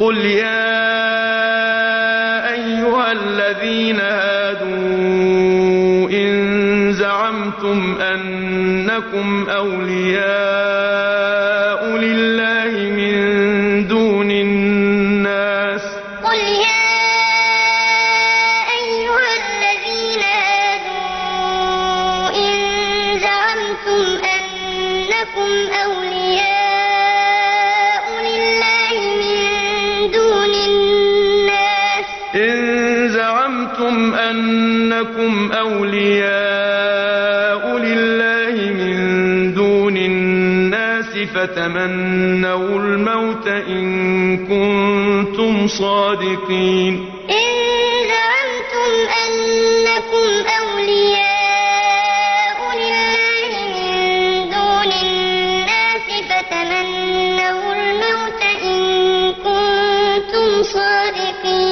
قُلْ يَا أَيُّهَا الَّذِينَ هَادُوا إِن زَعَمْتُمْ أَنَّكُمْ أَوْلِيَاءُ لِلَّهِ مِن دُونِ النَّاسِ فَتَمَنَّوُا الْمَوْتَ إِن كُنتُمْ صَادِقِينَ قُلْ يَا أَيُّهَا الَّذِينَ هَادُوا إِن زَعَمْتُمْ أَنَّكُمْ أَوْلِيَاءُ لِلَّهِ مِن دُونِ النَّاسِ فَتَمَنَّوُا الْمَوْتَ إِن كُنتُمْ صَادِقِينَ.